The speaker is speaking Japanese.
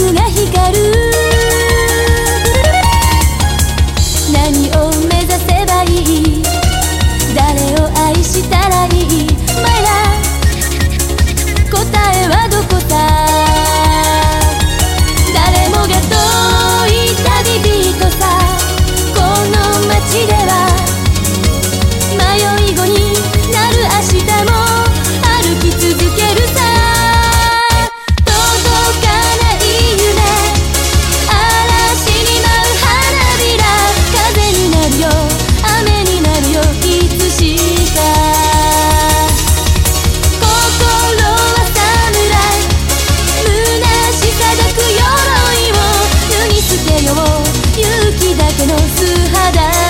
スが光る。何を目指せばいい？の素肌